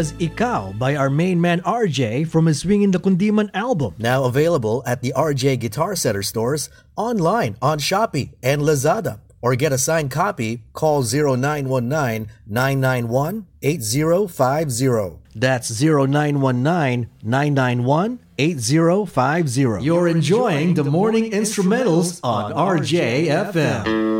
was Ikaw by our main man RJ from his Swingin' the Kundiman album. Now available at the RJ Guitar Center stores, online on Shopee and Lazada. Or get a signed copy, call 0919-991-8050. That's 0919-991-8050. You're enjoying the morning instrumentals on RJFM.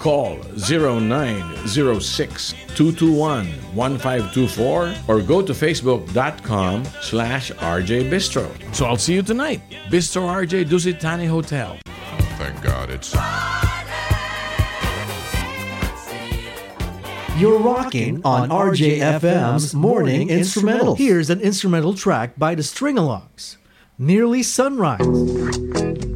Call 0906-221-1524 or go to facebook.com slash RJ Bistro. So I'll see you tonight. Bistro RJ Dusit Thani Hotel. Thank God it's. You're rocking on RJFM's Morning Instrumental. Here's an instrumental track by the Stringalongs, Nearly Sunrise.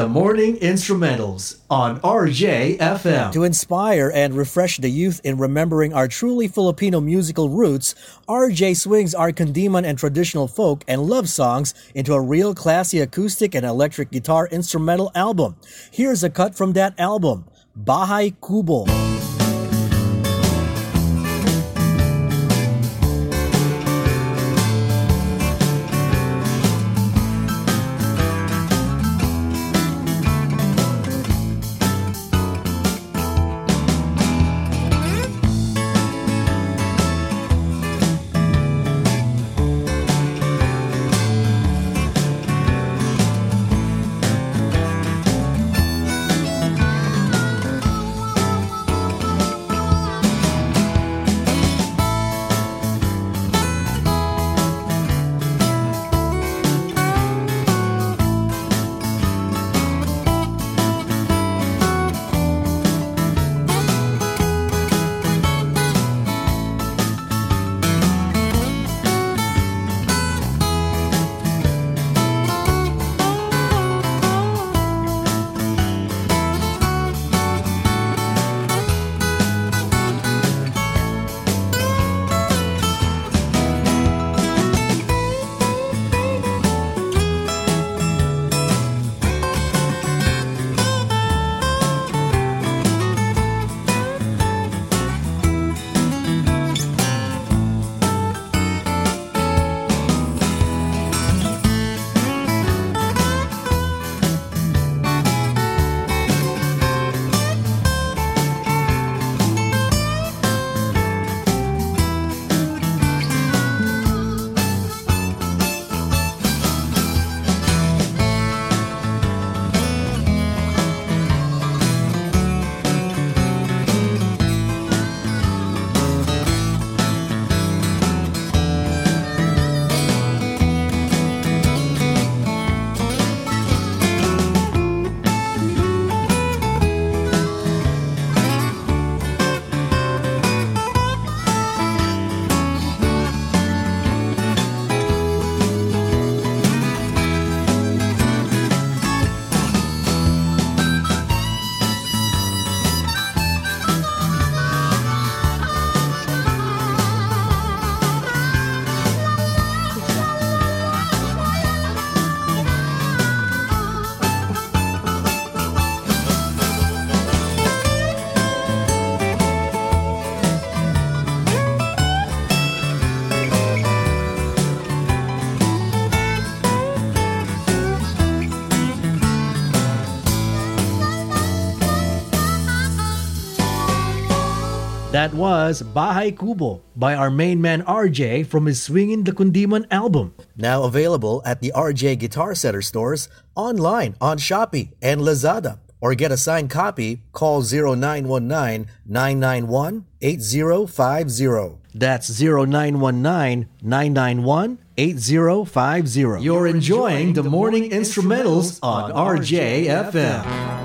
The Morning Instrumentals on RJFM. To inspire and refresh the youth in remembering our truly Filipino musical roots, RJ swings our Kundiman and traditional folk and love songs into a real classy acoustic and electric guitar instrumental album. Here's a cut from that album, Bahay Kubo. That was Bahay Kubo by our main man RJ from his Swingin' the Kundiman album. Now available at the RJ Guitar Center stores, online on Shopee and Lazada. Or get a signed copy, call 0919-991-8050. That's 0919-991-8050. You're enjoying the morning instrumentals on RJFM.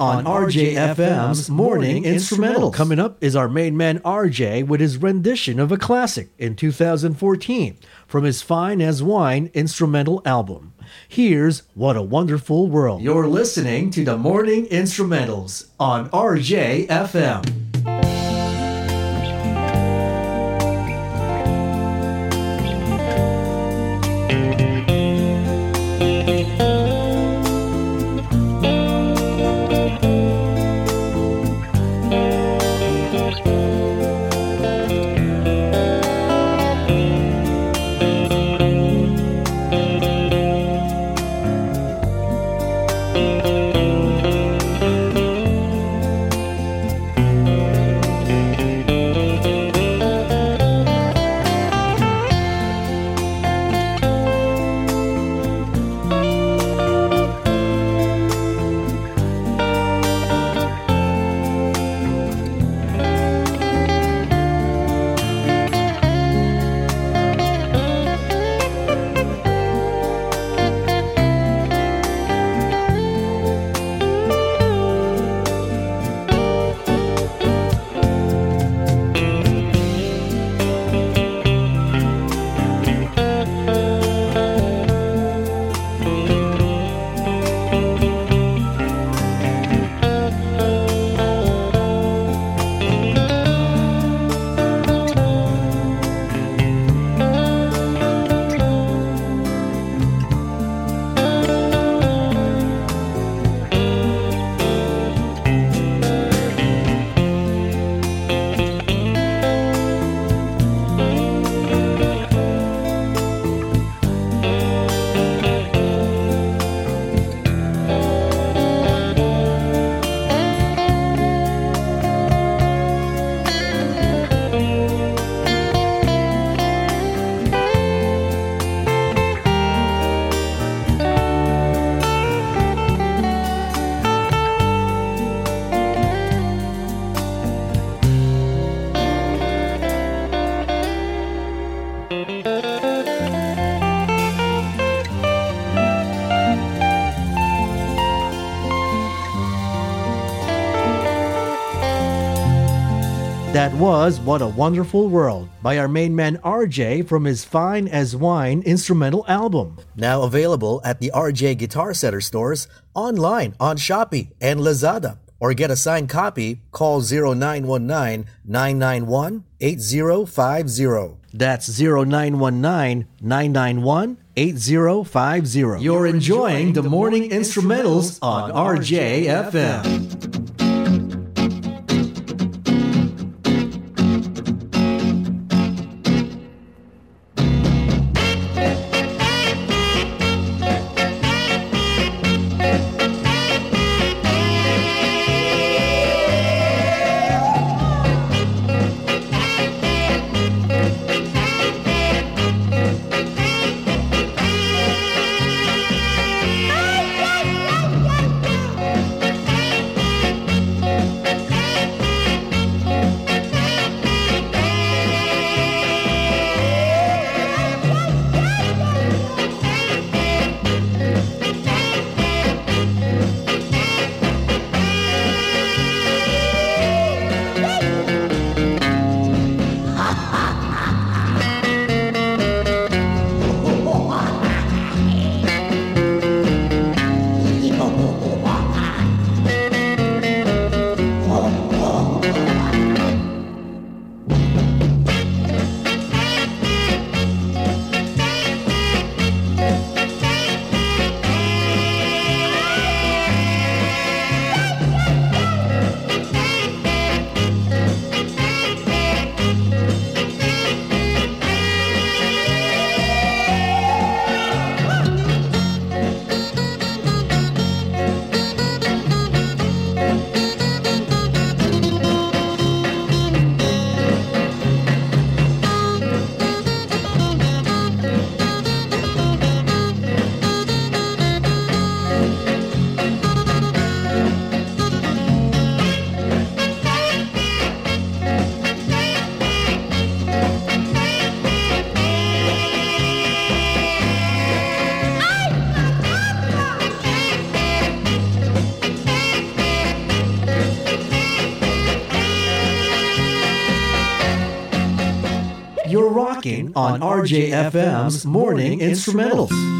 On RJFM's Morning Instrumental. Coming up is our main man RJ with his rendition of a classic in 2014 from his Fine as Wine instrumental album. Here's What a Wonderful World. You're listening to the Morning Instrumentals on RJFM. That was What a Wonderful World by our main man RJ from his Fine as Wine instrumental album. Now available at the RJ Guitar Center stores, online on Shopee and Lazada. Or get a signed copy, call 0919 991 8050. That's 0919 991 8050. You're enjoying the morning instrumentals on RJFM. On RJFM's Morning Instrumentals.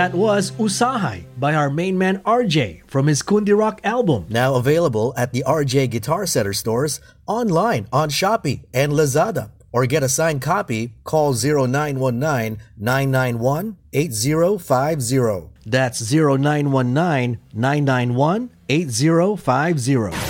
That was Usahay by our main man RJ from his Kundi Rock album. Now available at the RJ Guitar Center stores, online on Shopee and Lazada. Or get a signed copy, call 0919-991-8050. That's 0919-991-8050.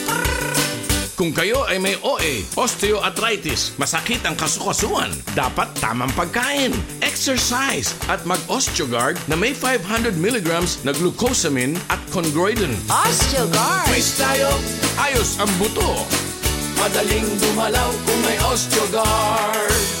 Kung kayo ay may OA, osteoarthritis, masakit ang kasukasuan, dapat tamang pagkain, exercise, at mag-Osteogard na may 500 milligrams na glucosamine at chondroitin. Osteogard. Quiz tayo, Ayos ang buto! madaling gumalaw kung may Osteogard.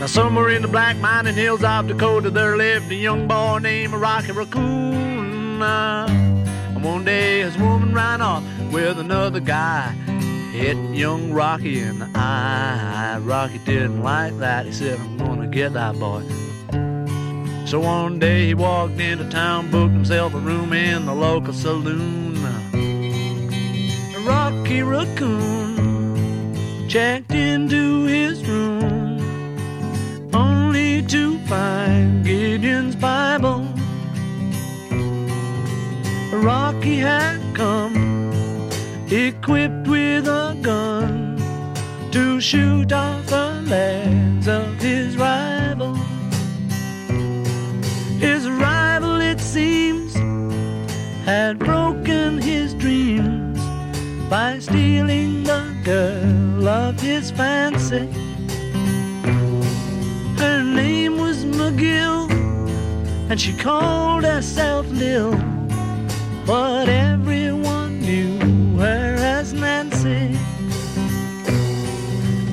Now, somewhere in the black mining hills of Dakota, there lived a young boy named Rocky Raccoon. And one day his woman ran off with another guy, hit young Rocky in the eye. Rocky didn't like that. He said, I'm gonna get that boy. So one day he walked into town, booked himself a room in the local saloon. Rocky Raccoon checked into his room only to find Gideon's Bible. Rocky had come equipped with a gun to shoot off the legs of his rival. His rival, it seems, had broken his dreams by stealing the girl of his fancy. Her name was McGill, and she called herself Lil, but everyone knew her as Nancy.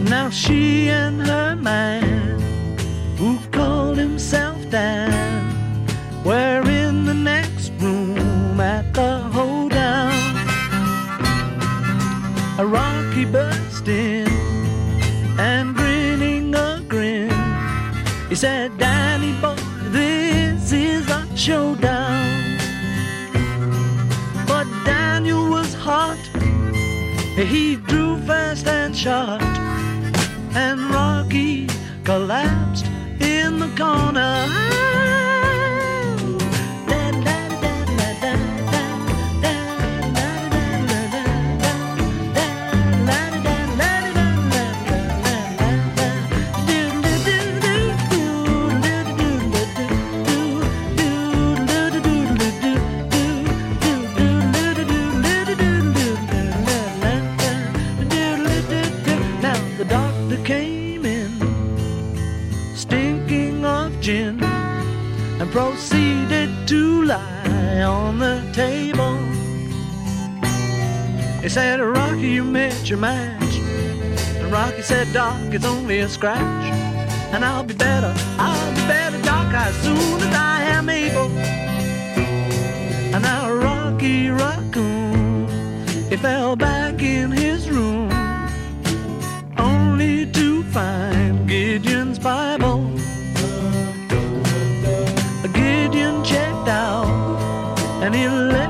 Now she and her man, who called himself Dan, showdown. But Daniel was hot. He drew fast and shot. And Rocky collapsed in the corner. Proceeded to lie on the table. He said, Rocky, you met your match. And Rocky said, Doc, it's only a scratch. And I'll be better, I'll be better, Doc, as soon as I am able. And now Rocky Raccoon, he fell back in his room, only to find left it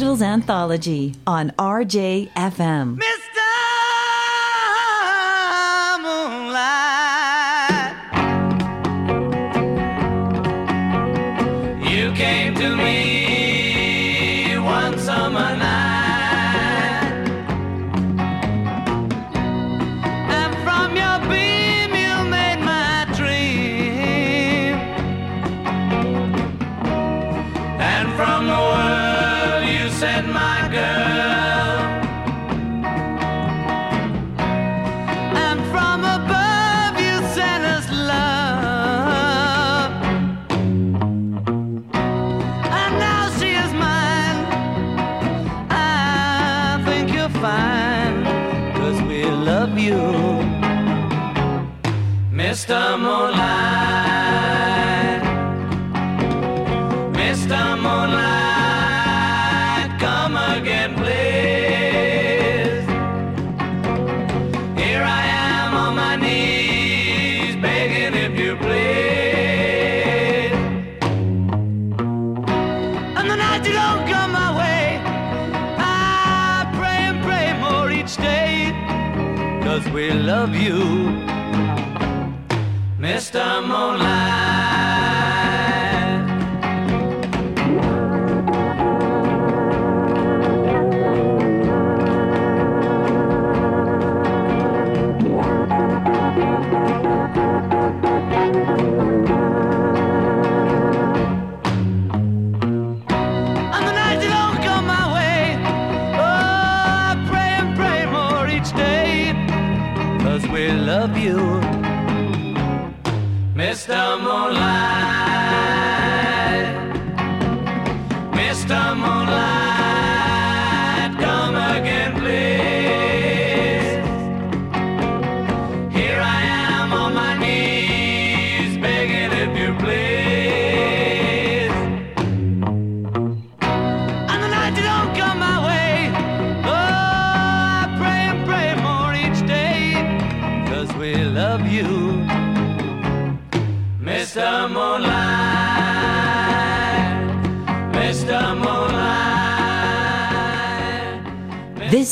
Beatles Anthology on RJFM. Mr.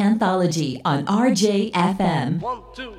Anthology on RJFM. One, two,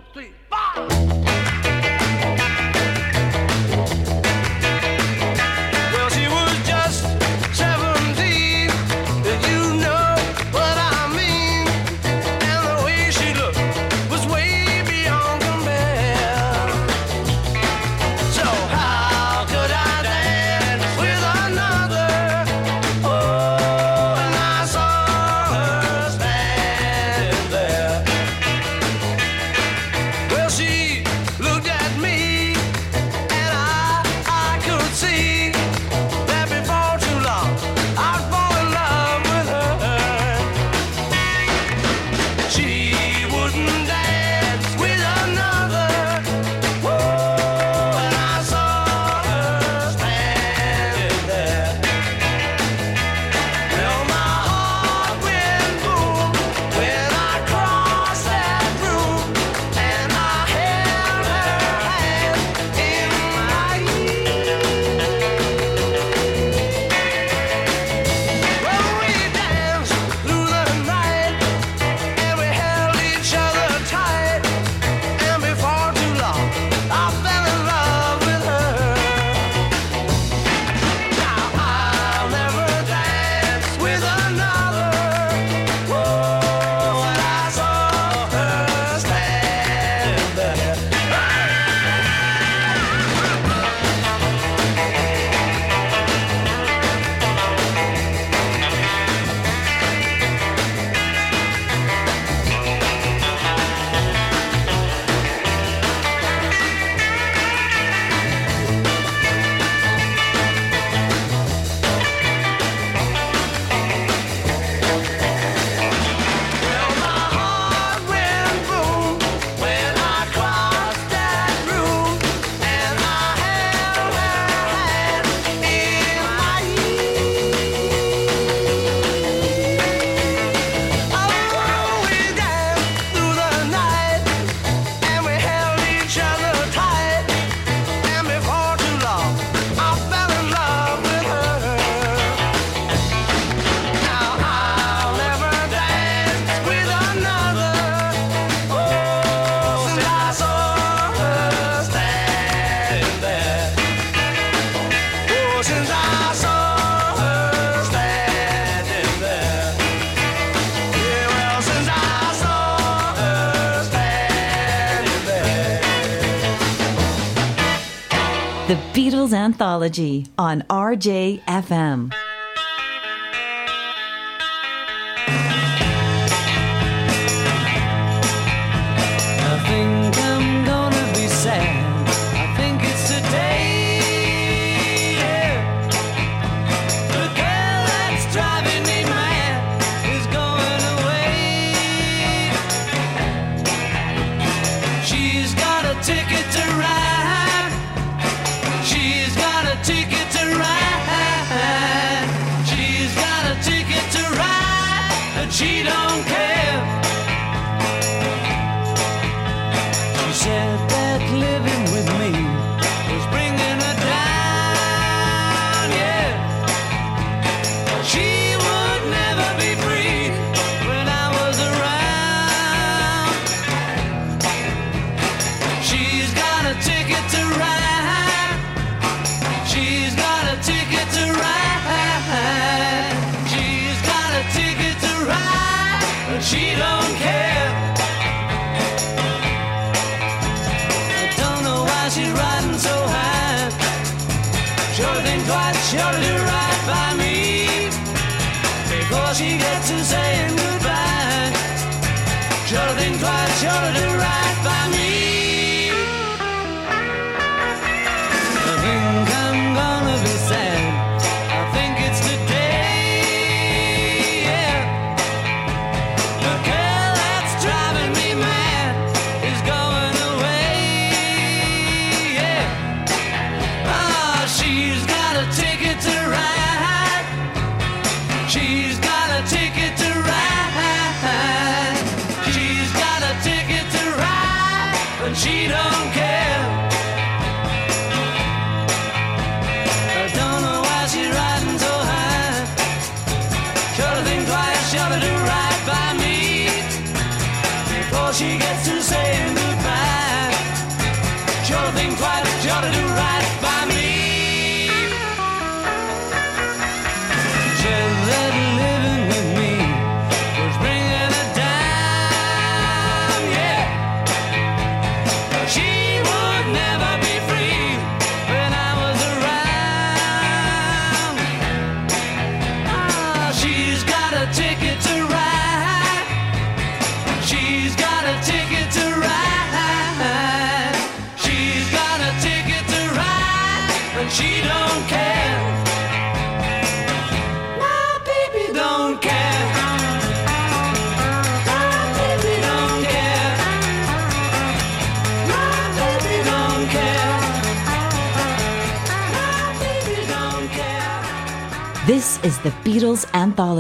Mythology on RJFM.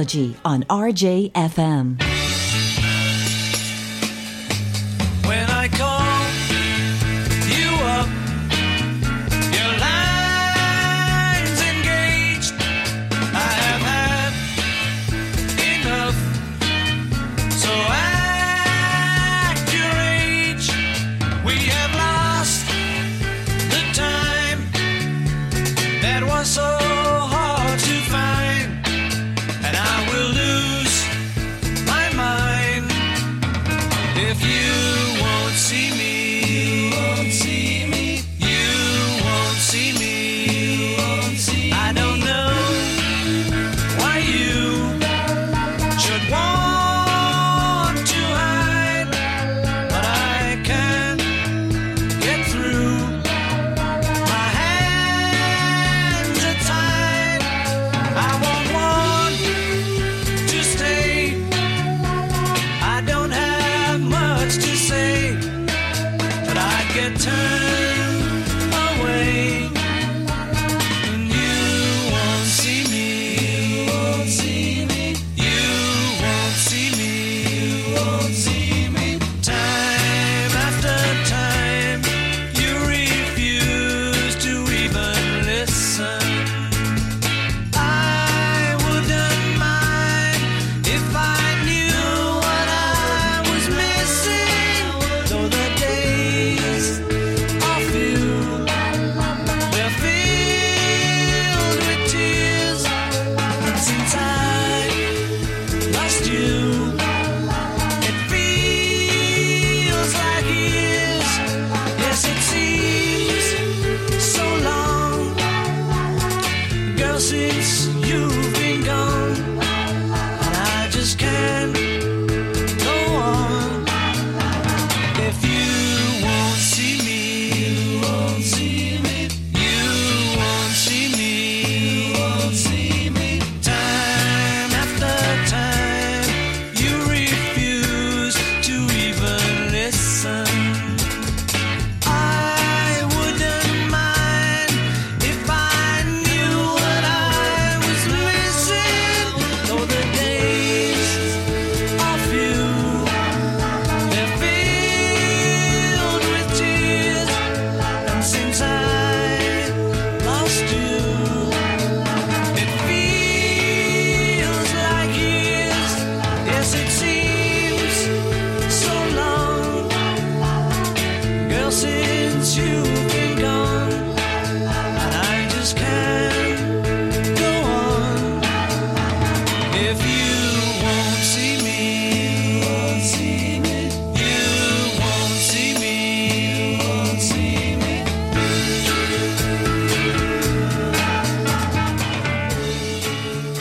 Anthology on RJFM.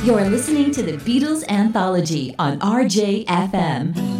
You're listening to the Beatles Anthology on RJFM.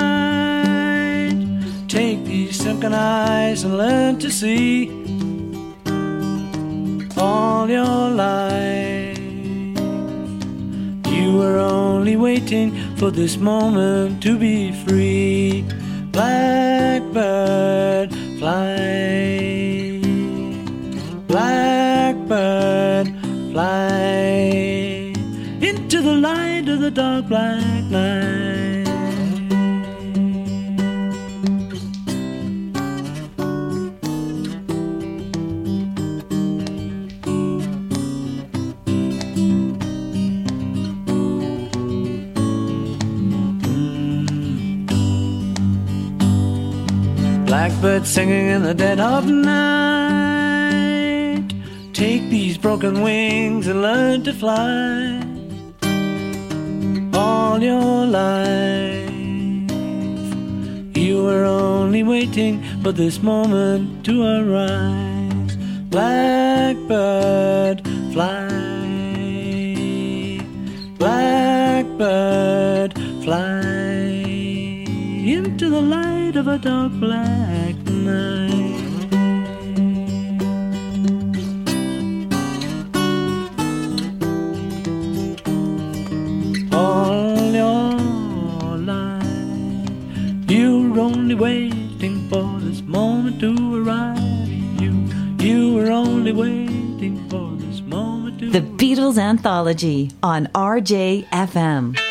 Take these sunken eyes and learn to see all your life. You were only waiting for this moment to be free. Blackbird, fly. Blackbird, fly into the light of the dark black night. Blackbird singing in the dead of night. Take these broken wings and learn to fly. All your life, you were only waiting for this moment to arise. Blackbird, fly. Blackbird, fly into the light of a dark black night. All your life, you were only waiting for this moment to arrive. You, you were only waiting for this moment to The Beatles Anthology on RJFM.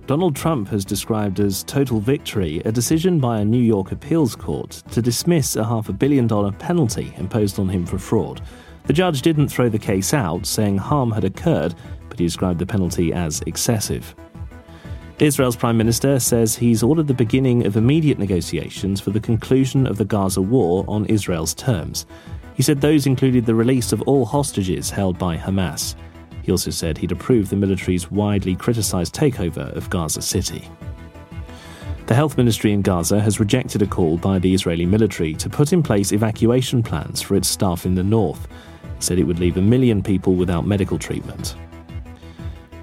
Donald Trump has described as total victory a decision by a New York appeals court to dismiss a half a billion dollar penalty imposed on him for fraud. The judge didn't throw the case out, saying harm had occurred, but he described the penalty as excessive. Israel's Prime Minister says he's ordered the beginning of immediate negotiations for the conclusion of the Gaza war on Israel's terms. He said those included the release of all hostages held by Hamas. He also said he'd approved the military's widely criticised takeover of Gaza City. The health ministry in Gaza has rejected a call by the Israeli military to put in place evacuation plans for its staff in the north. It said it would leave a million people without medical treatment.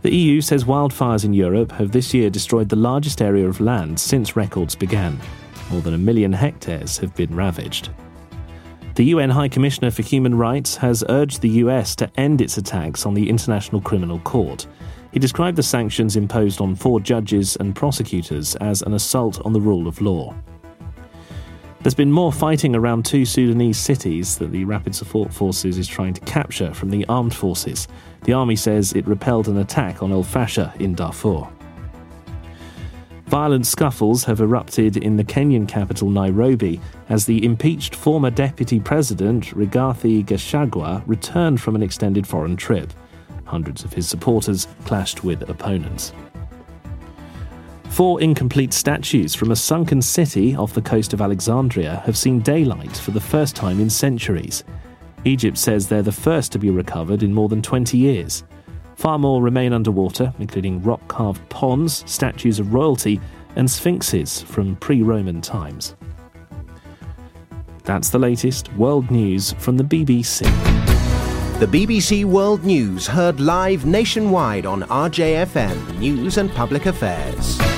The EU says wildfires in Europe have this year destroyed the largest area of land since records began. More than a million hectares have been ravaged. The UN High Commissioner for Human Rights has urged the US to end its attacks on the International Criminal Court. He described the sanctions imposed on four judges and prosecutors as an assault on the rule of law. There's been more fighting around two Sudanese cities that the Rapid Support Forces is trying to capture from the armed forces. The army says it repelled an attack on El Fasher in Darfur. Violent scuffles have erupted in the Kenyan capital Nairobi as the impeached former deputy president Rigathi Gachagua returned from an extended foreign trip. Hundreds of his supporters clashed with opponents. Four incomplete statues from a sunken city off the coast of Alexandria have seen daylight for the first time in centuries. Egypt says they're the first to be recovered in more than 20 years. Far more remain underwater, including rock carved ponds, statues of royalty, and sphinxes from pre Roman times. That's the latest world news from the BBC. The BBC World News heard live nationwide on RJFM News and Public Affairs.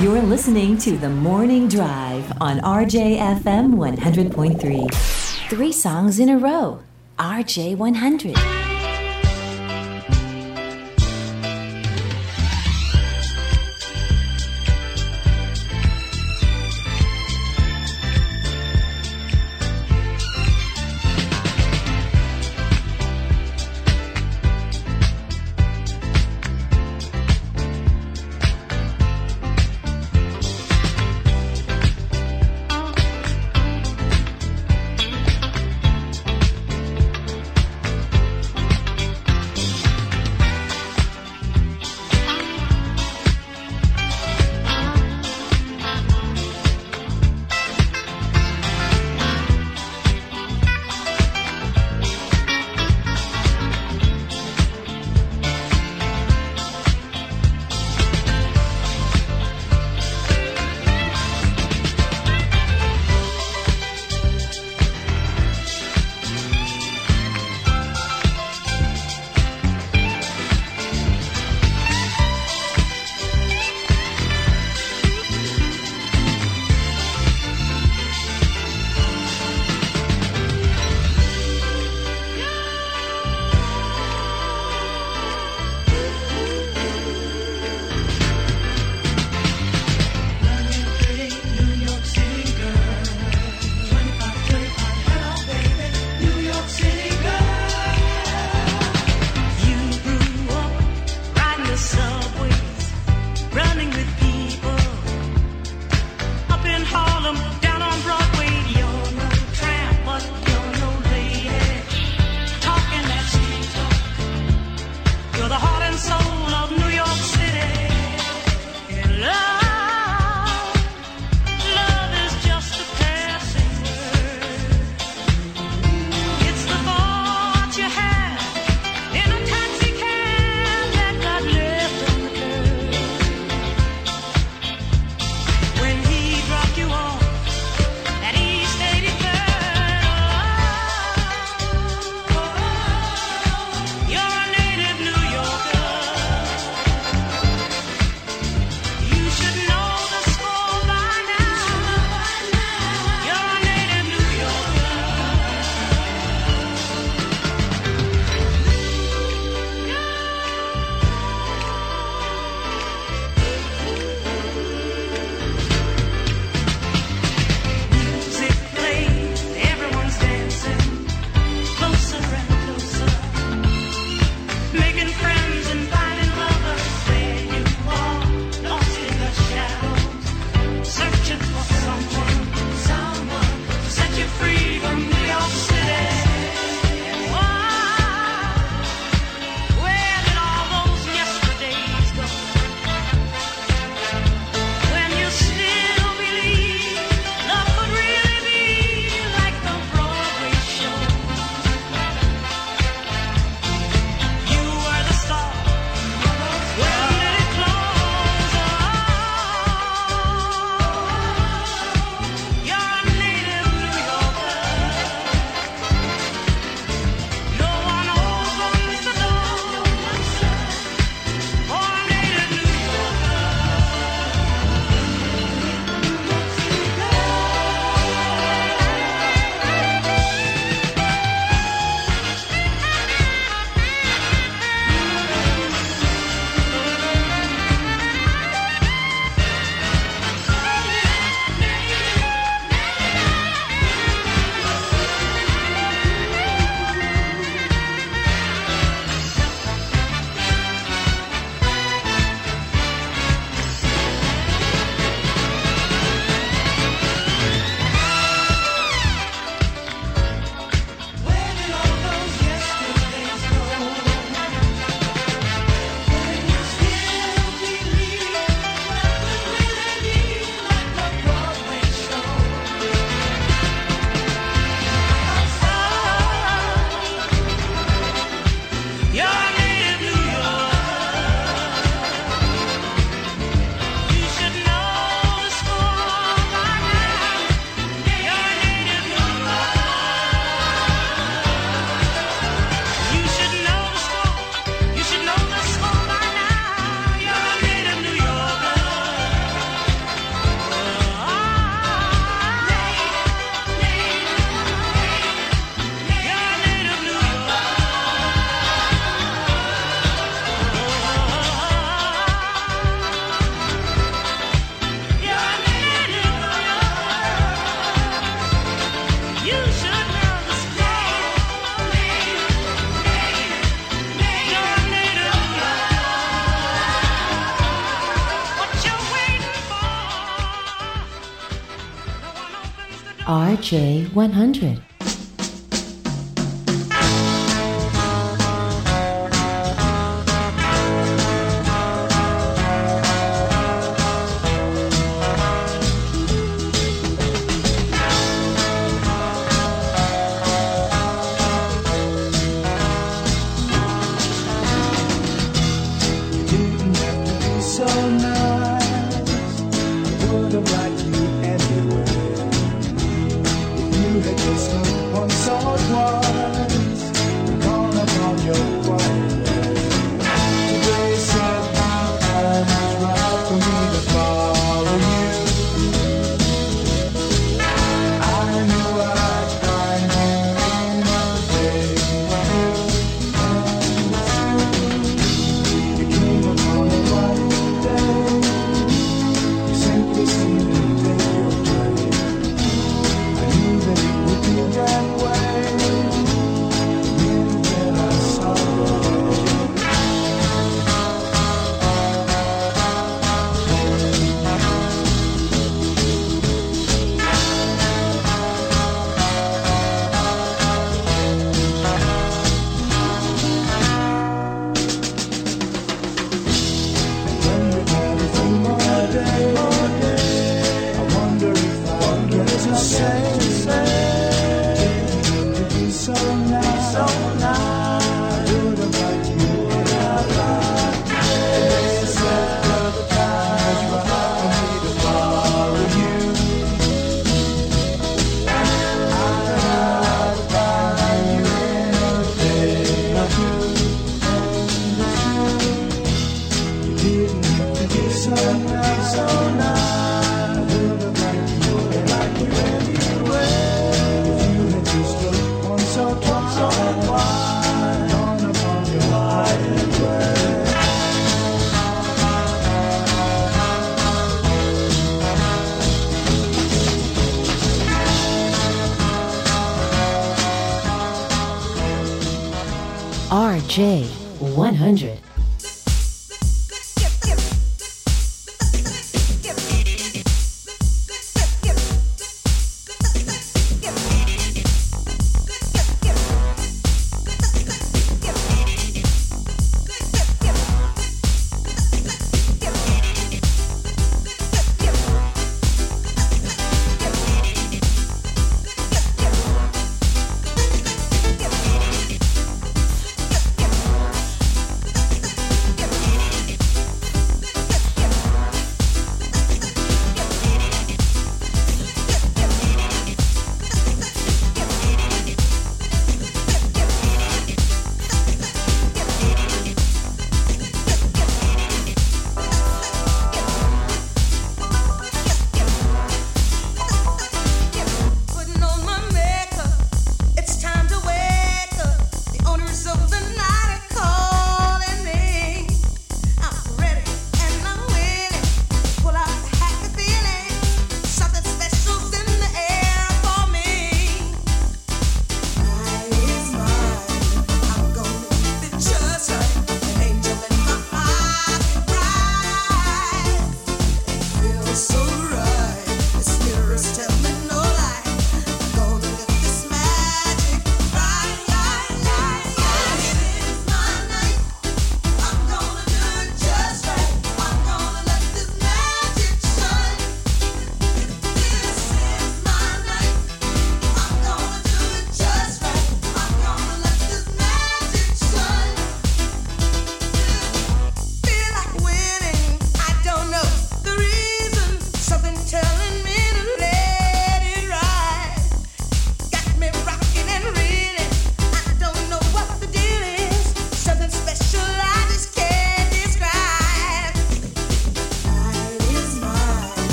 You're listening to The Morning Drive on RJFM 100.3. Three songs in a row. RJ 100. RJ100. J100.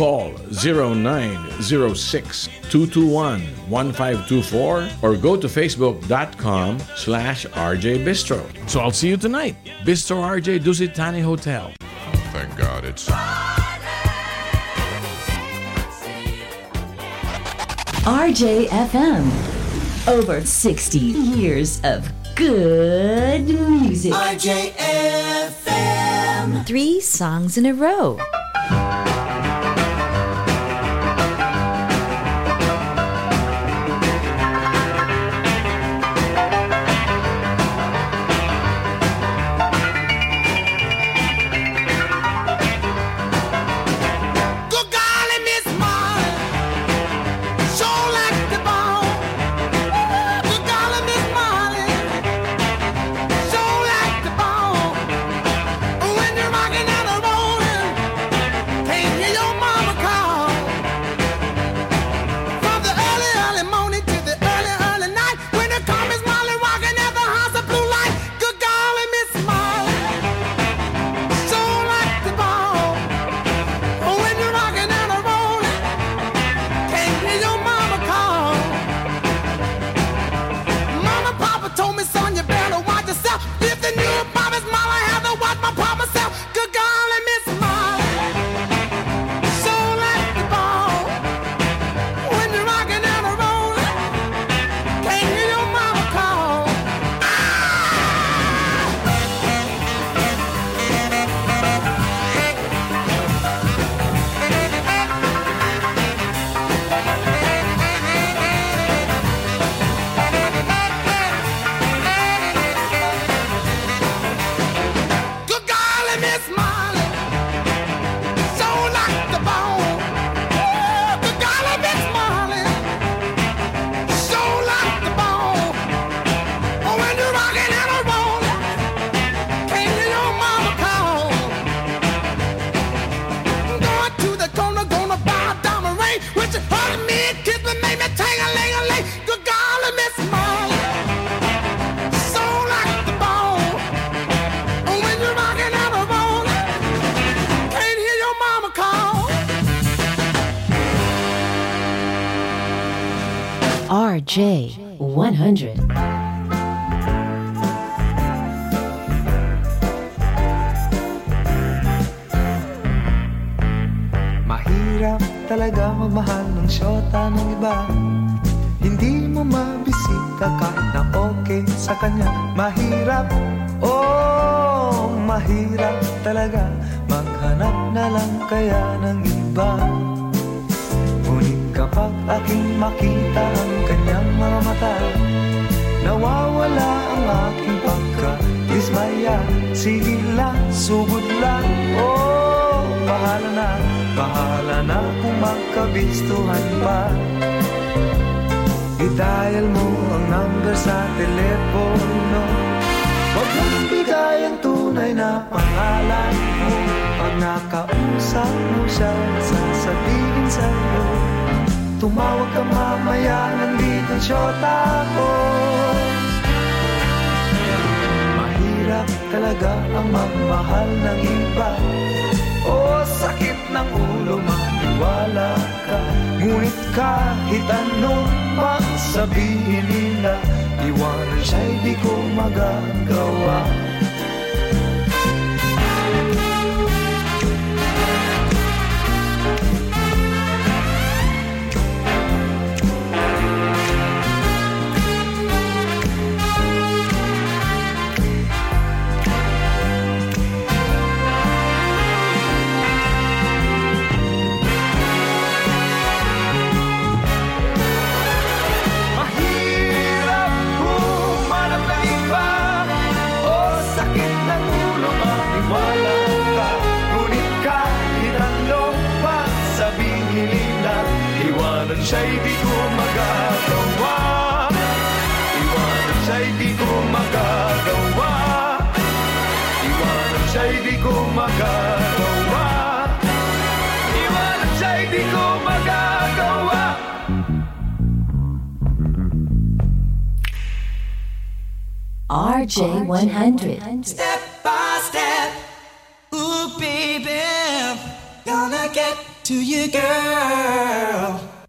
Call 0906 221 1524 or go to facebook.com slash RJ Bistro. So I'll see you tonight. Bistro RJ Dusit Thani Hotel. Thank God it's. RJFM. Over 60 years of good music. RJFM. Three songs in a row. Mamaya, nandito ang syota ko Mahirap talaga ang magmahal ng iba. O sakit ng ulo, maniwala ka. Ngunit kahit anong pang sabihin nila Iwanan siya'y di ko magagawa 100. Step by step. Ooh, baby. Gonna get to you, girl.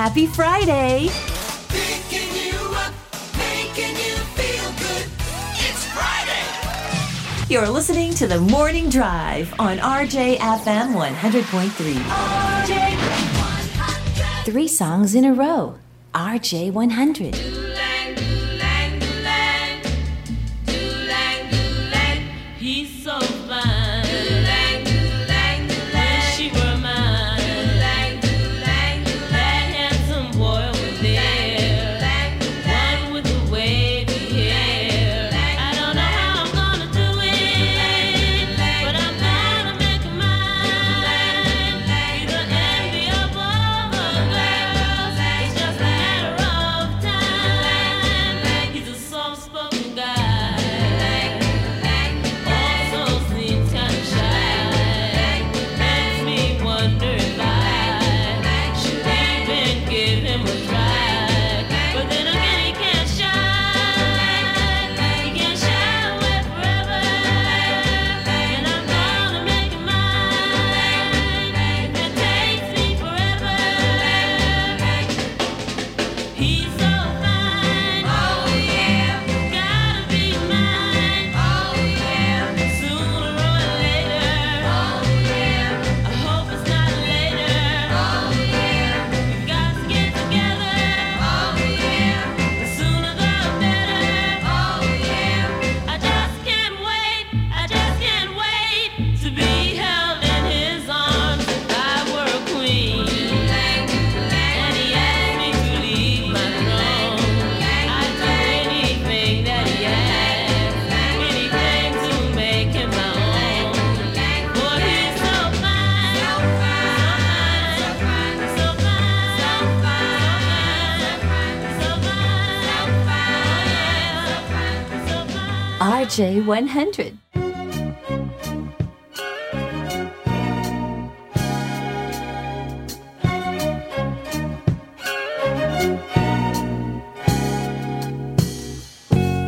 Happy Friday! You are listening to The Morning Drive on RJFM 100.3. RJ Three songs in a row. RJ 100. J100.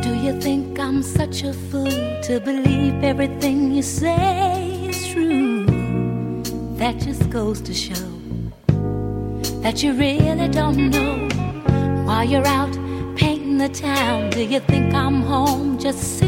Do you think I'm such a fool to believe everything you say is true? That just goes to show that you really don't know While you're out painting the town. Do you think I'm home just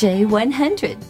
J100.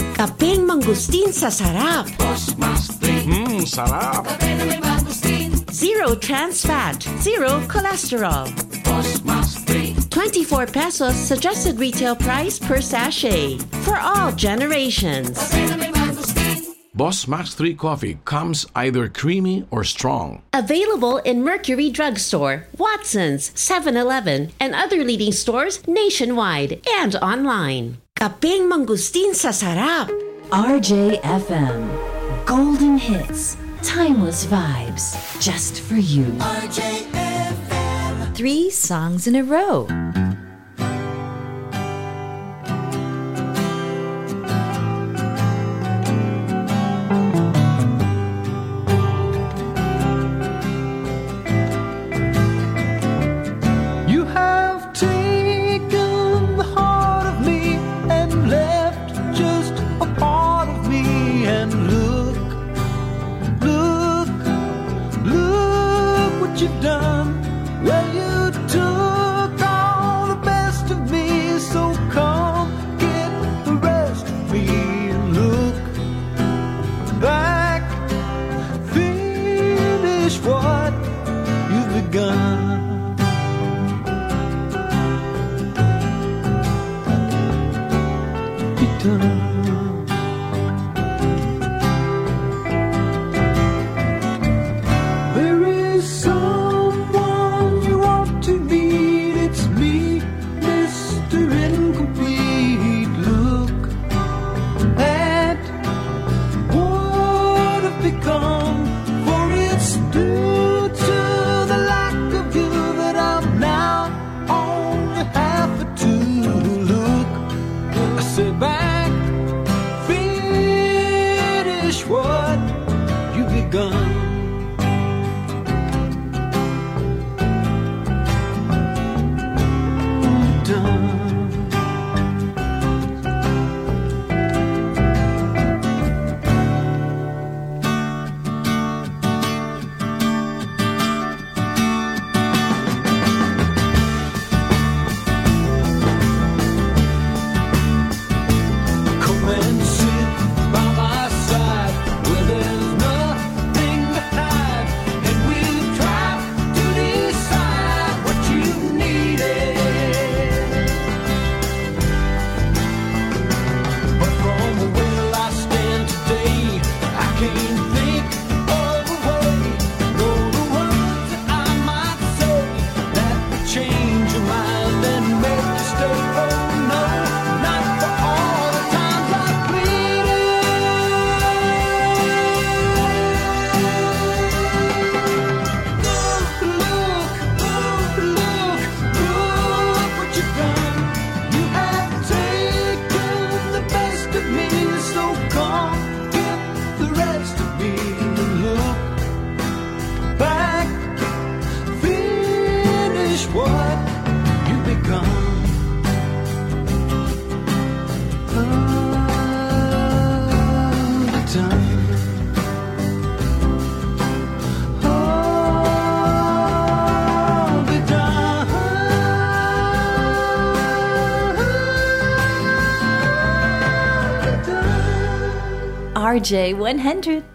Kapeng mangustin sa sarap. Hmm, sarap. Zero trans fat, zero cholesterol. 24 pesos suggested retail price per sachet for all generations. Boss Max 3 Coffee comes either creamy or strong. Available in Mercury Drugstore, Watson's, 7-Eleven, and other leading stores nationwide and online. Kapeng mangustin sa sarap. RJFM. Golden hits. Timeless vibes. Just for you. RJFM. Three songs in a row. RJ100.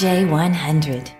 RJ100.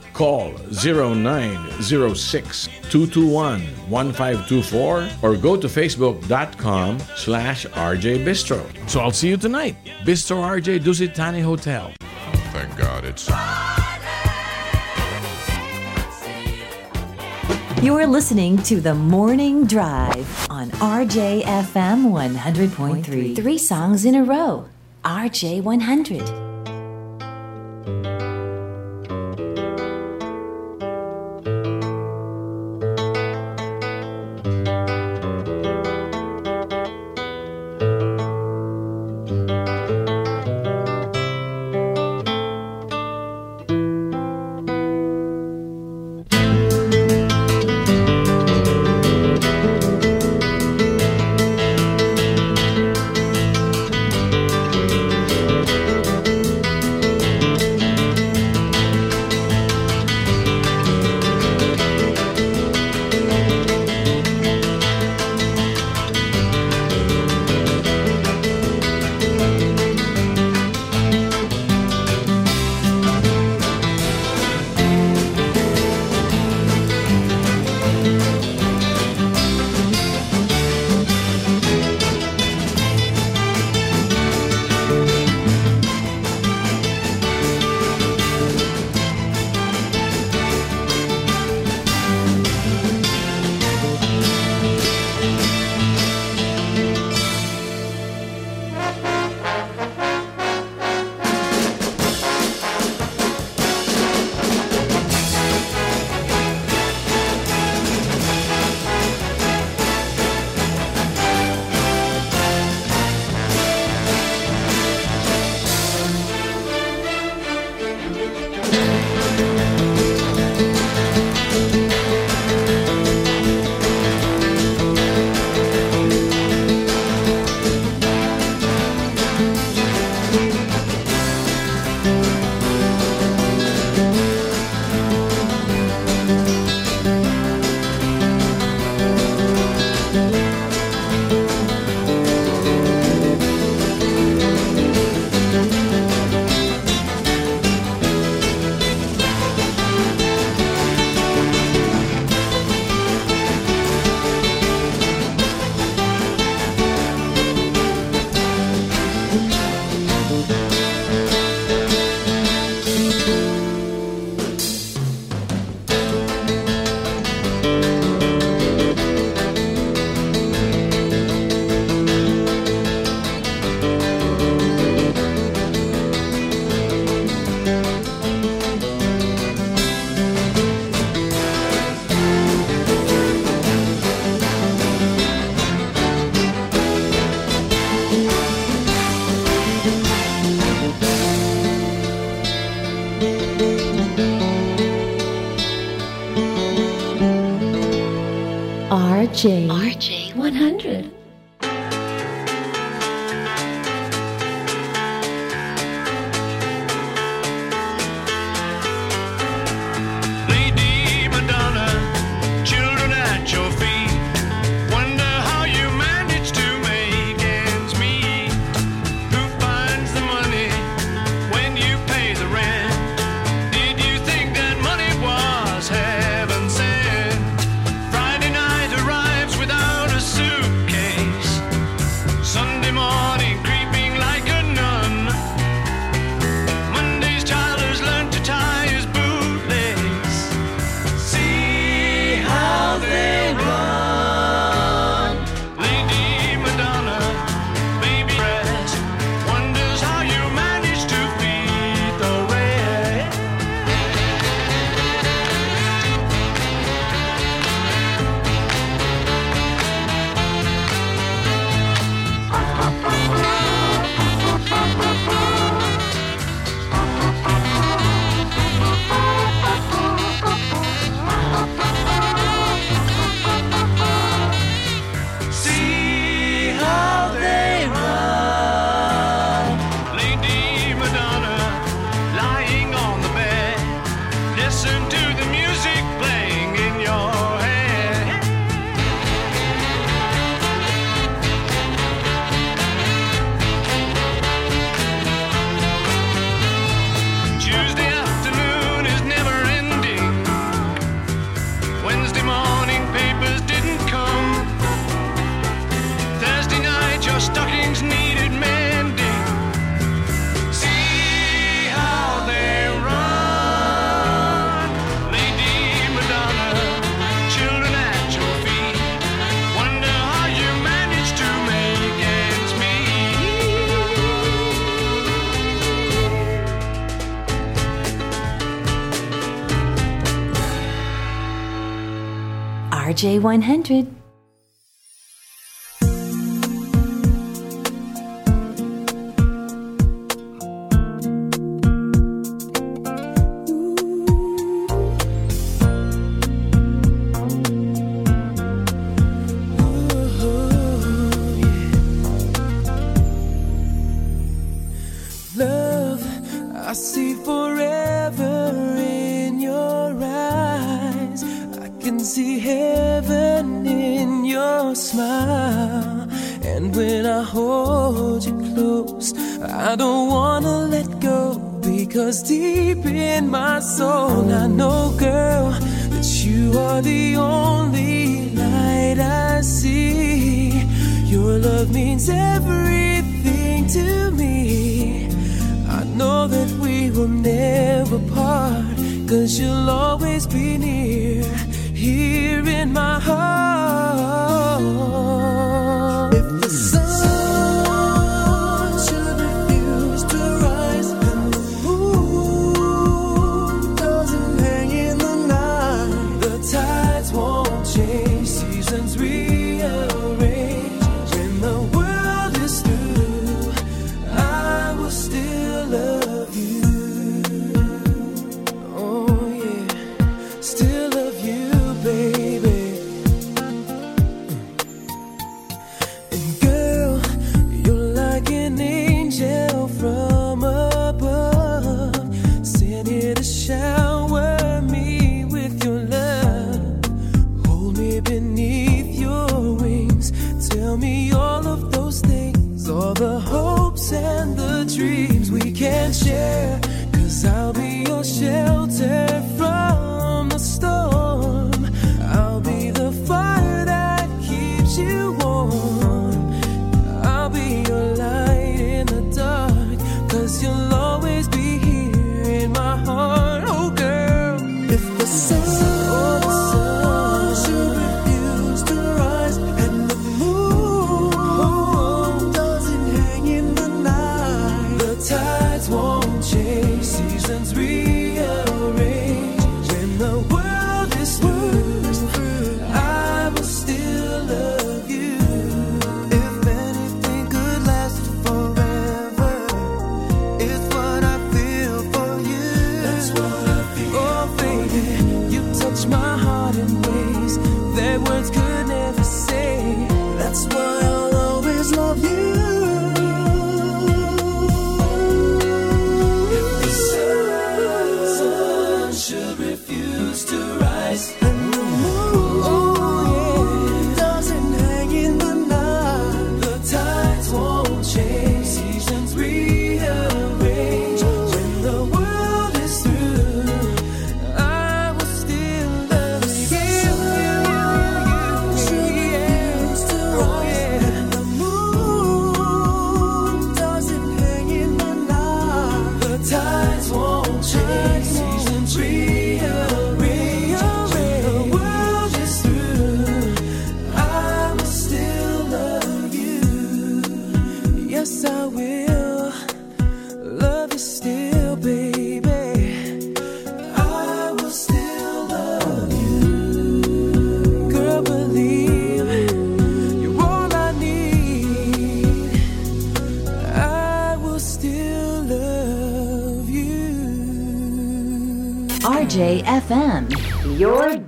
Call 906 or go to facebook.com slash RJ Bistro. So I'll see you tonight. Bistro RJ Dusit Thani Hotel. Thank God it's... You're listening to The Morning Drive on RJFM 100.3. Three songs in a row. RJ100. J100. I see forever in can see heaven in your smile. And when I hold you close, I don't wanna let go. Because deep in my soul, I know, girl, that you are the only light I see. Your love means everything to me. I know that we will never part, cause you'll always be near here in my heart.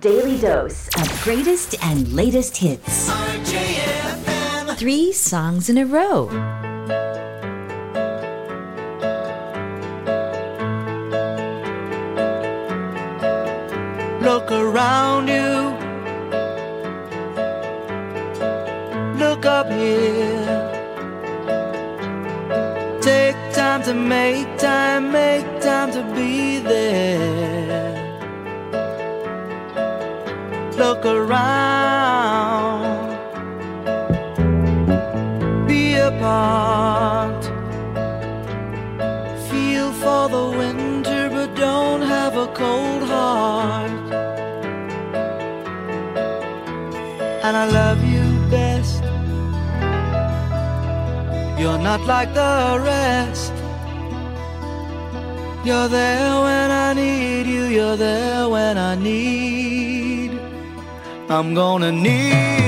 daily dose of greatest and latest hits. RJFM. Three songs in a row. like the rest. You're there when I need you, you're there when I need. I'm gonna need.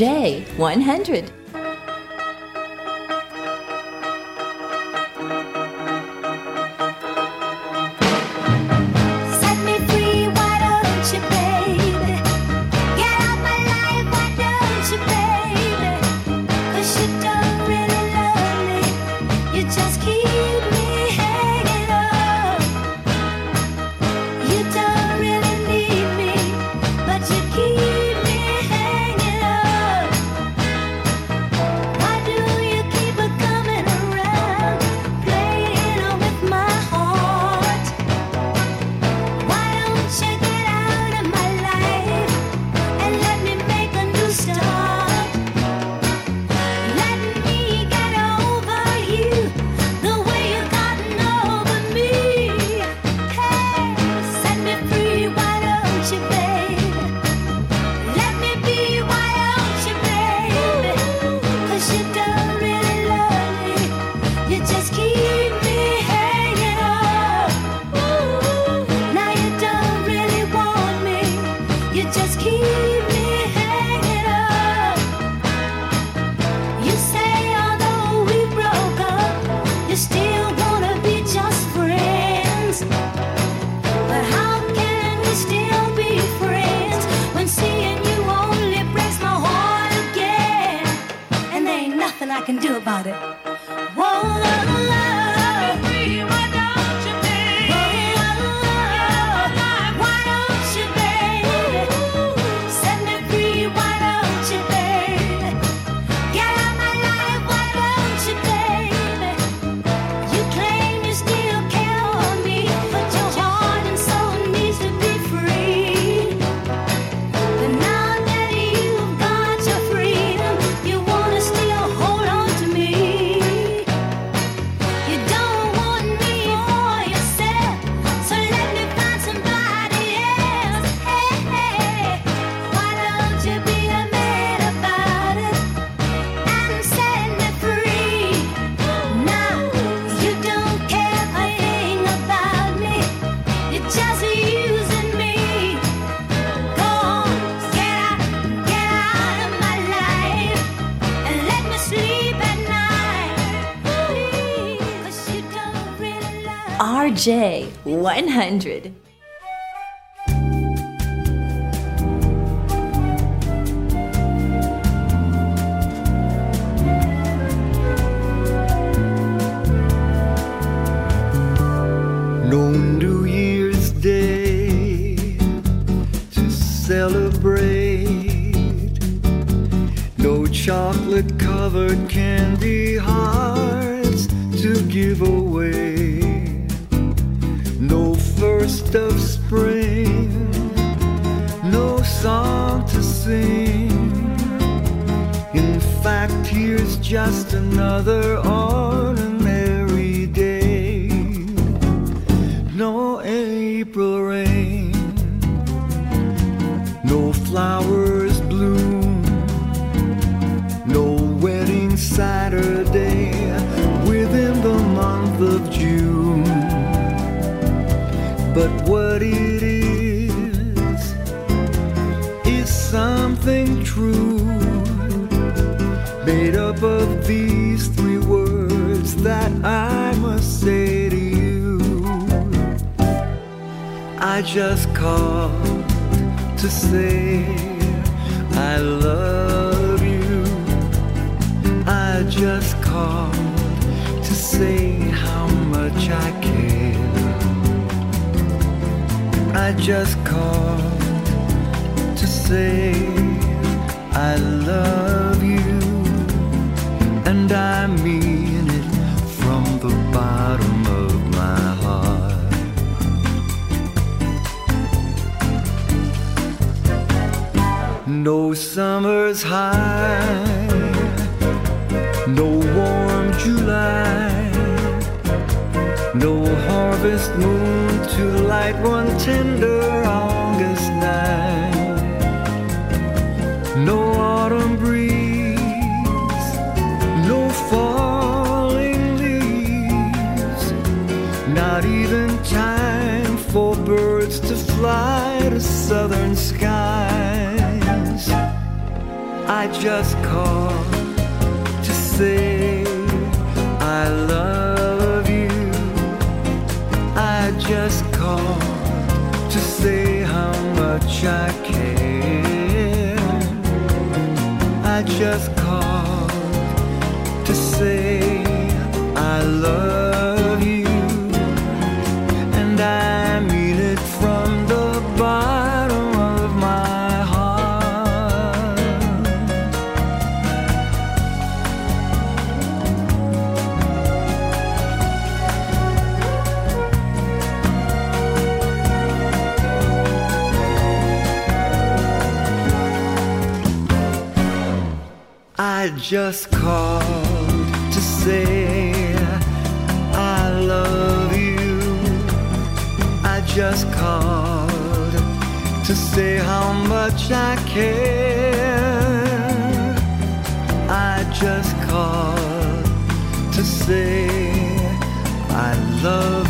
J100. J100. First of spring. No song to sing. In fact, here's just another ordinary I just called to say I love you. I just called to say how much I care. I just called to say I love you. No summer's high, no warm July, no harvest moon to light one tender August night, no autumn breeze, no falling leaves, not even time for birds to fly to southern skies. I just called to say I love you. I just called to say how much I care. I just just called to say I love you. I just called to say how much I care. I just called to say I love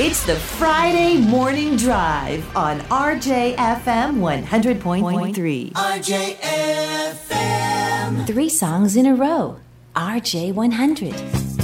It's the Friday morning drive on RJFM 100.3. RJFM. Three songs in a row. RJ100.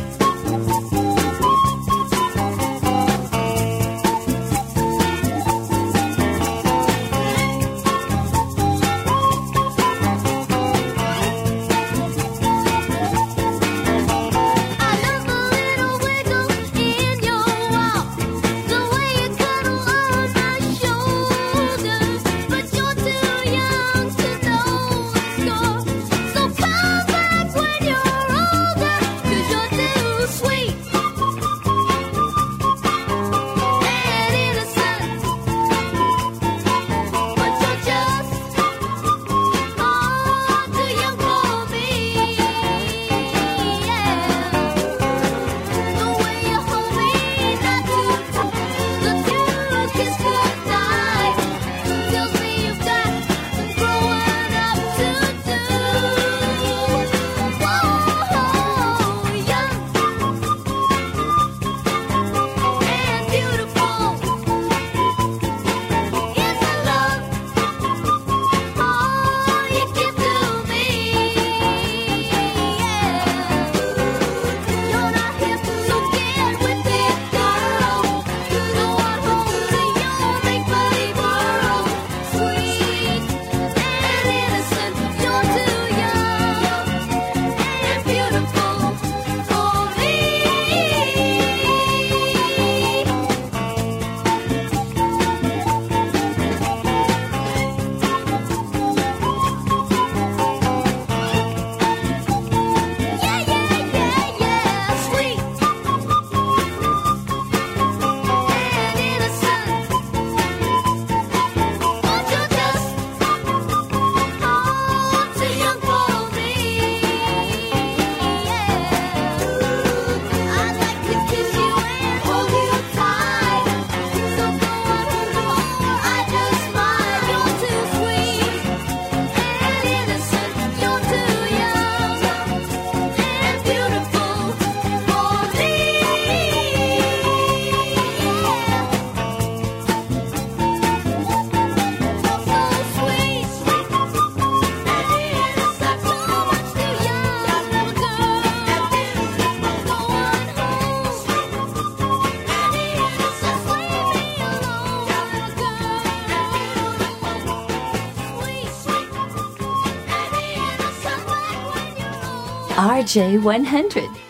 RJ100.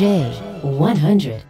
J100.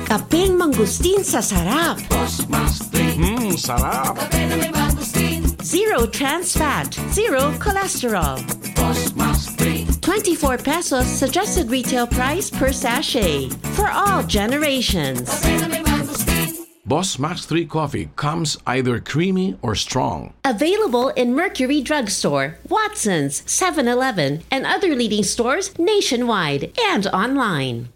Kapeng mangustin sa sarap. Hmm, sarap. Zero trans fat, zero cholesterol. 24 pesos suggested retail price per sachet for all generations. Boss Max 3 Coffee comes either creamy or strong. Available in Mercury Drugstore, Watson's, 7-Eleven, and other leading stores nationwide and online.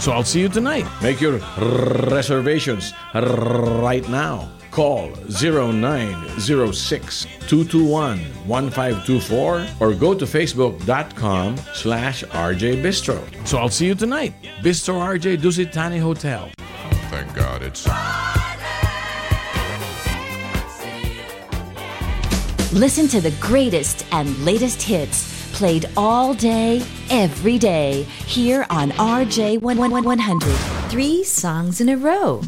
So I'll see you tonight. Make your reservations right now. Call 0906-221-1524 or go to facebook.com slash RJ Bistro. So I'll see you tonight. Bistro RJ Dusit Thani Hotel. Thank God it's. Listen to the greatest and latest hits played all day, every day, here on RJ 100. Three songs in a row.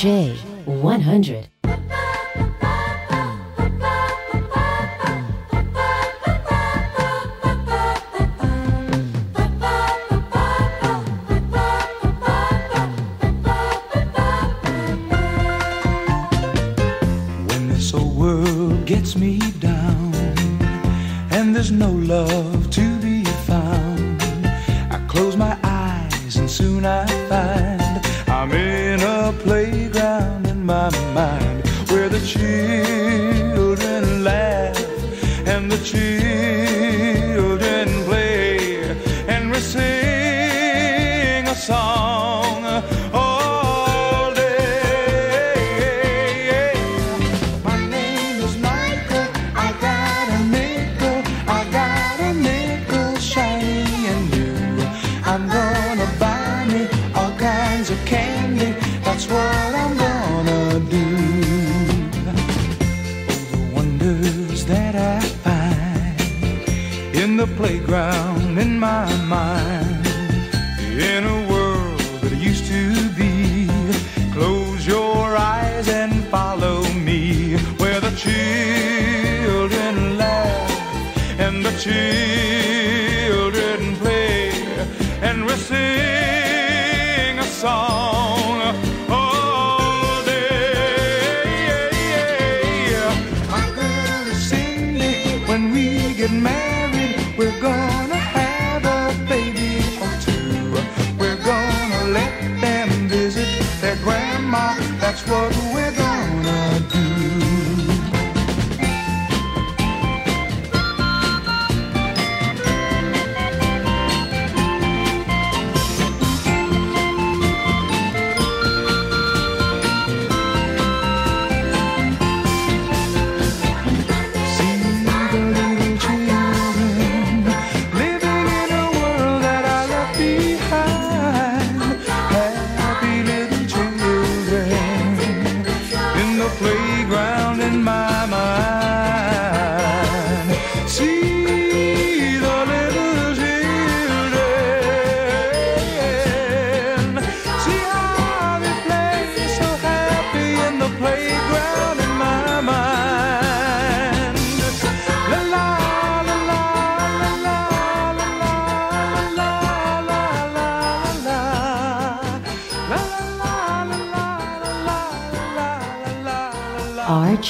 J. 去。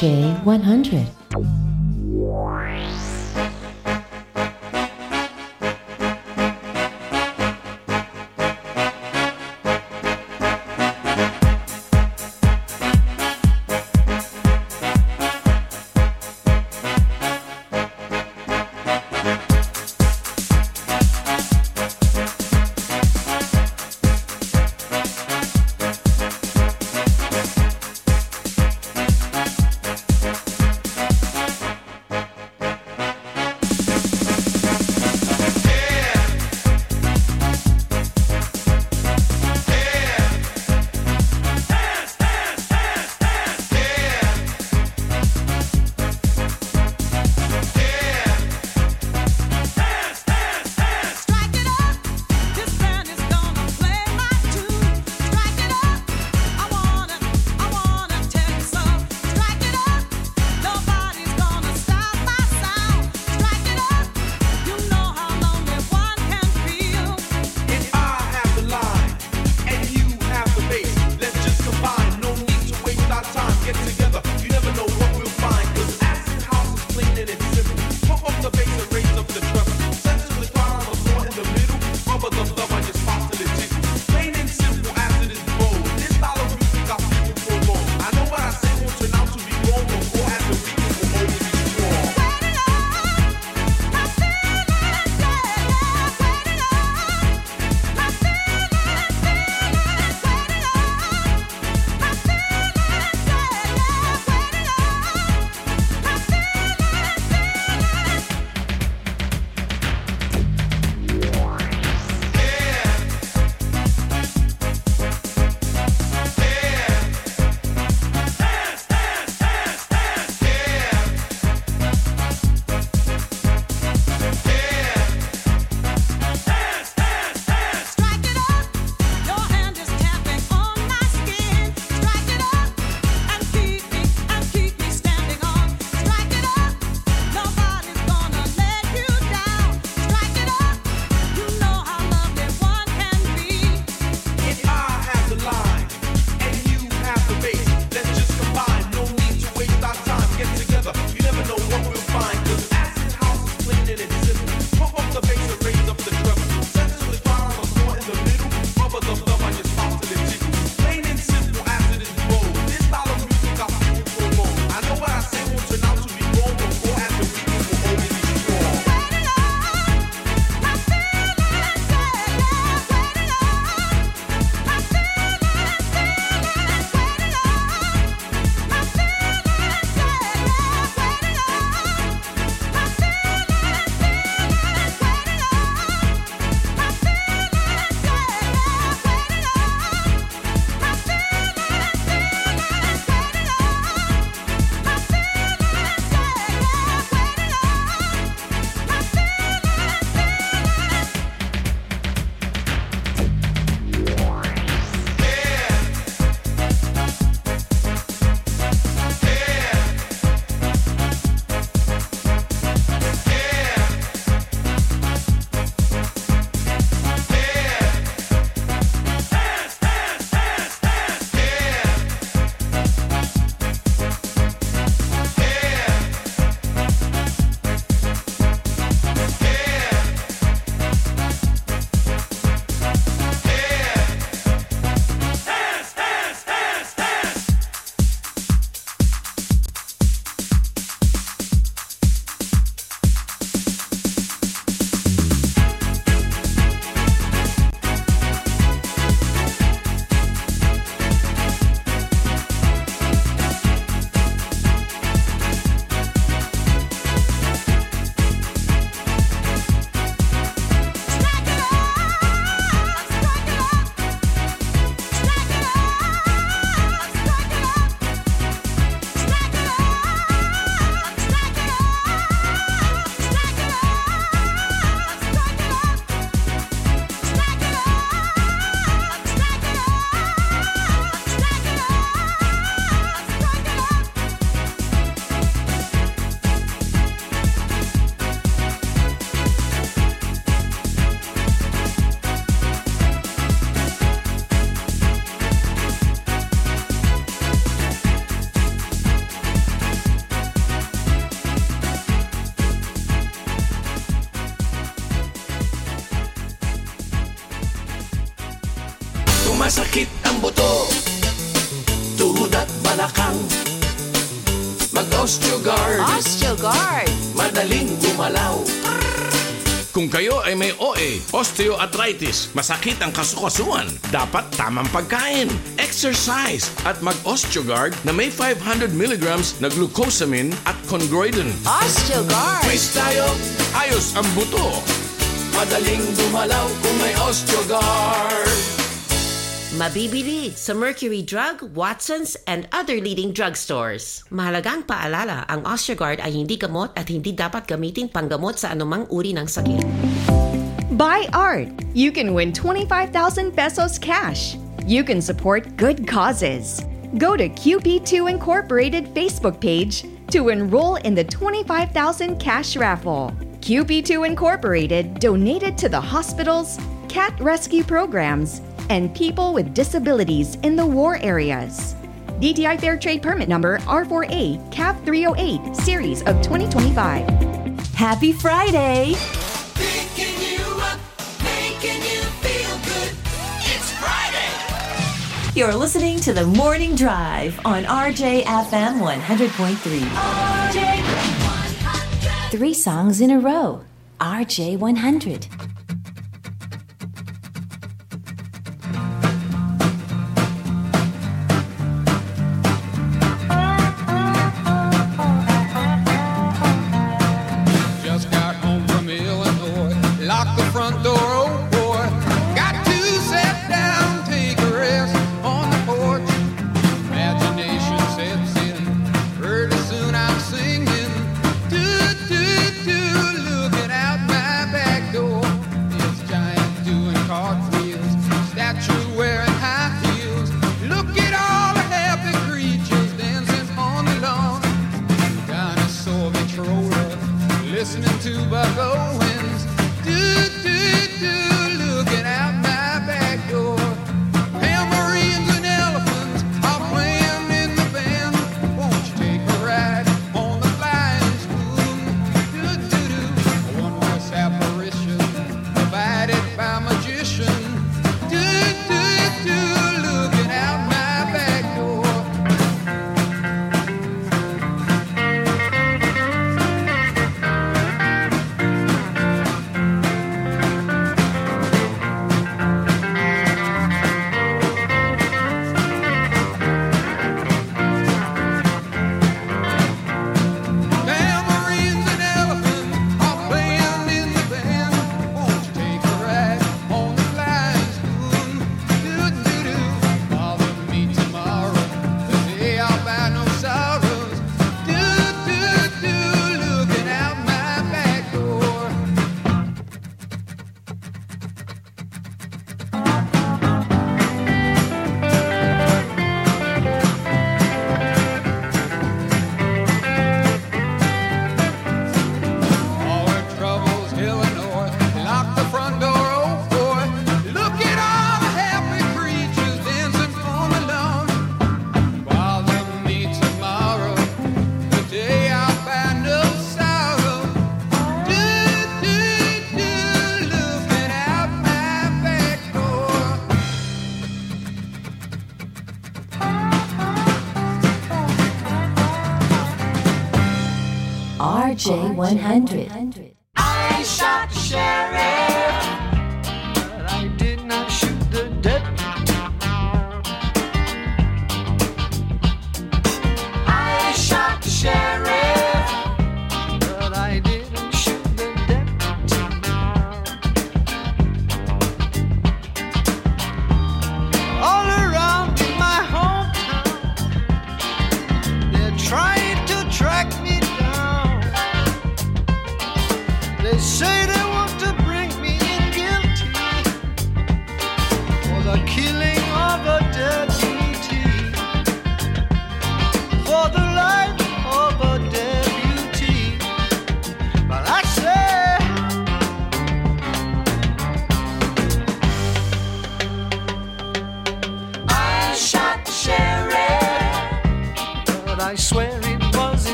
J100. Kung kayo ay may OA, osteoarthritis, masakit ang kasukasuan, dapat tamang pagkain, exercise, at mag-Osteogard na may 500 mg na glucosamine at chondroitin. Osteogard! Quiz tayo Ayos ang buto! Madaling gumalaw kung may Osteogard Mabibili sa Mercury Drug, Watson's, and other leading drugstores. Mahalagang paalala, ang Osteogard ay hindi gamot at hindi dapat gamitin panggamot sa anumang uri ng sakit. Buy art. You can win 25,000 pesos cash. You can support good causes. Go to QP2 Incorporated Facebook page to enroll in the 25,000 cash raffle. QP2 Incorporated donated to the hospitals, cat rescue programs, and people with disabilities in the war areas. DTI Fair Trade Permit Number R4A CAF 308 Series of 2025. Happy Friday! You are listening to the Morning Drive on RJFM 100.3. RJ Three songs in a row. RJ 100. RJ100.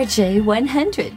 RJ100.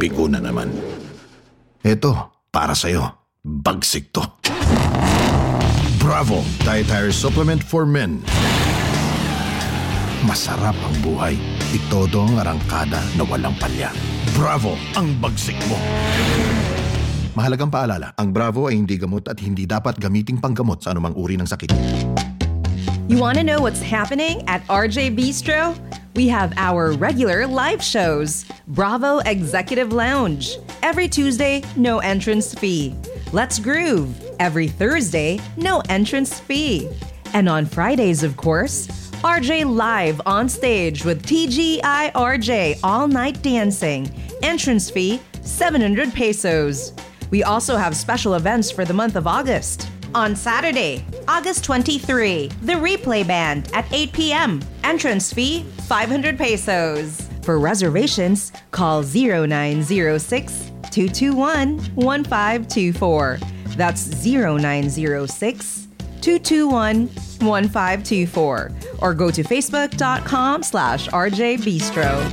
Bigo na naman. Eto, para sa'yo. Bagsik to. Bravo! Dietary Supplement for Men. Masarap ang buhay. Itodo ang arangkada na walang palya. Bravo! Ang bagsik mo! Mahalagang paalala, ang Bravo ay hindi gamot at hindi dapat gamiting panggamot sa anumang uri ng sakit. You want to know what's happening at RJ Bistro? We have our regular live shows Bravo Executive Lounge. Every Tuesday, no entrance fee. Let's Groove. Every Thursday, no entrance fee. And on Fridays, of course, RJ Live on stage with TGI RJ All Night Dancing. Entrance fee 700 pesos. We also have special events for the month of August. On Saturday, August 23, the Replay Band at 8 p.m. Entrance fee 500 pesos. For reservations, call 0906 221 1524. That's 0906 221 1524. Or go to facebook.com slash RJ Bistro.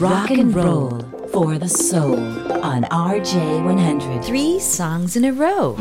Rock and roll for the soul on RJ100. Three songs in a row.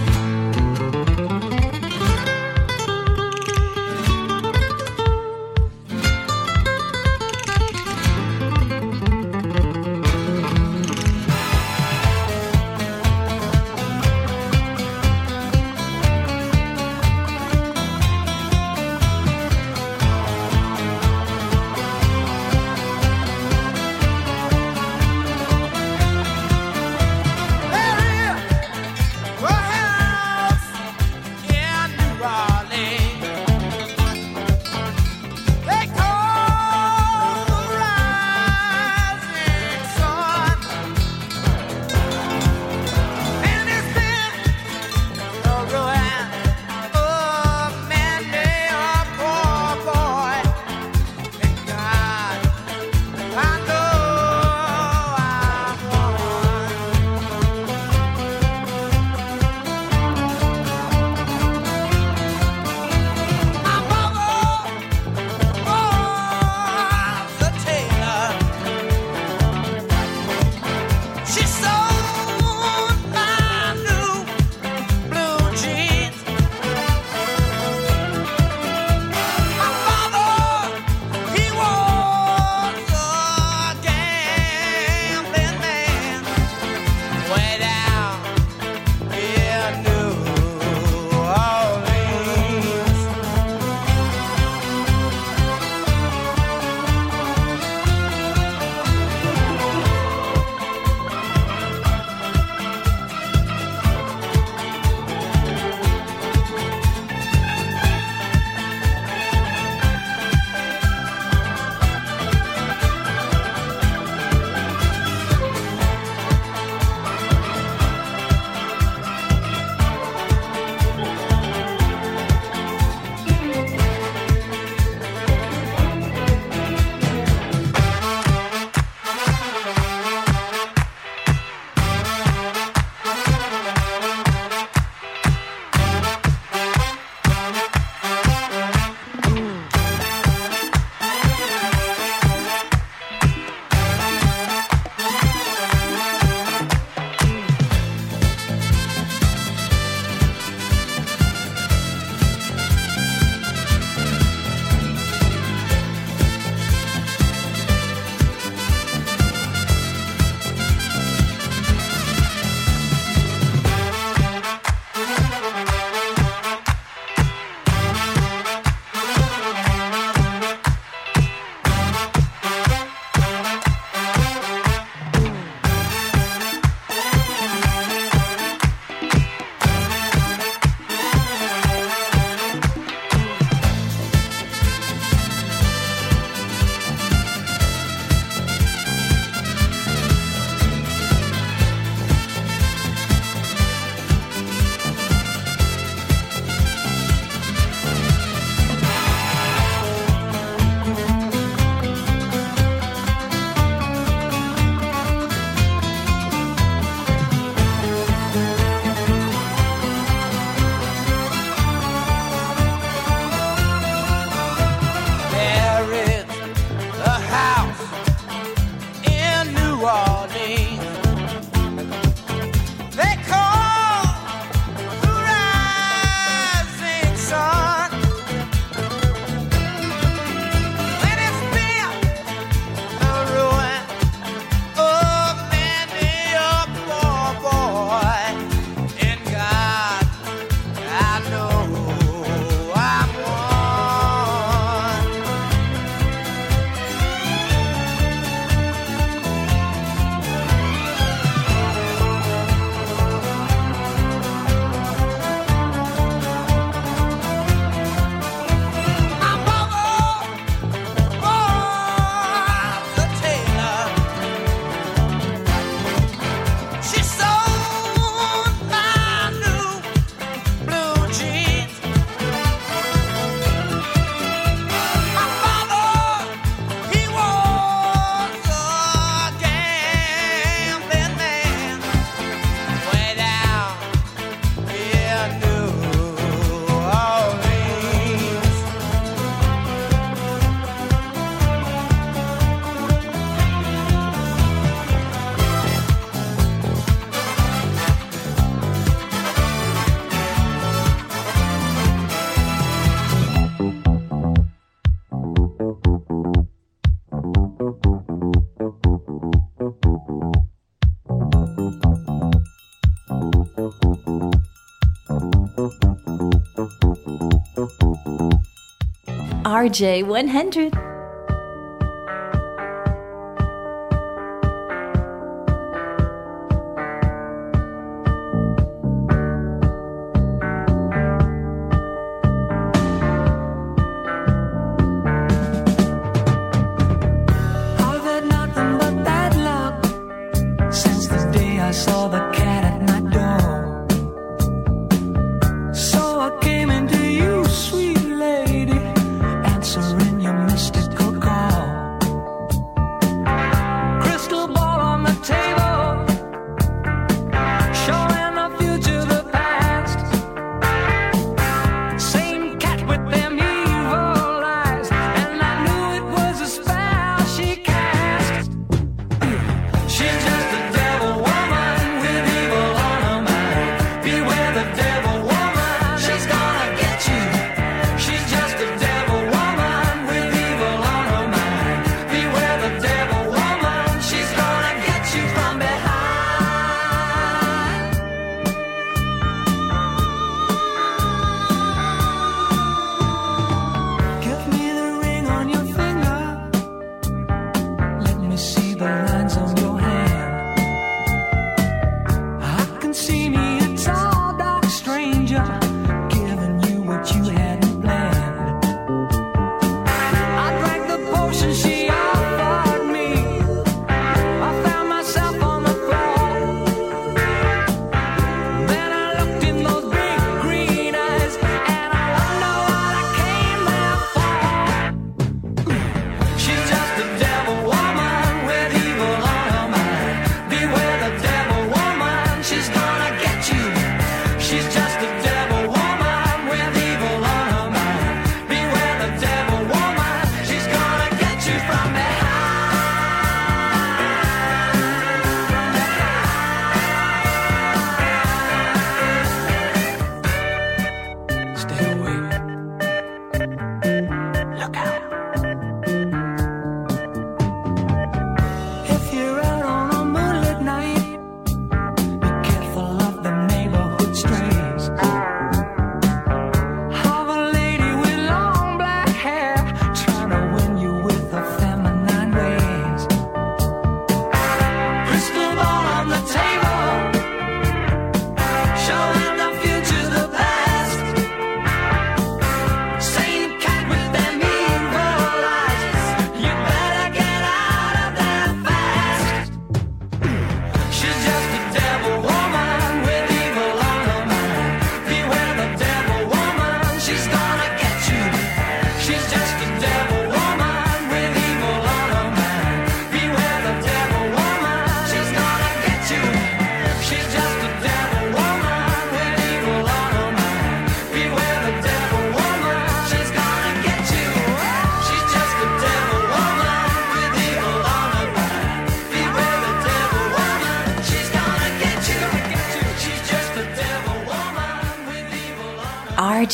RJ100.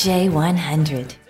J100.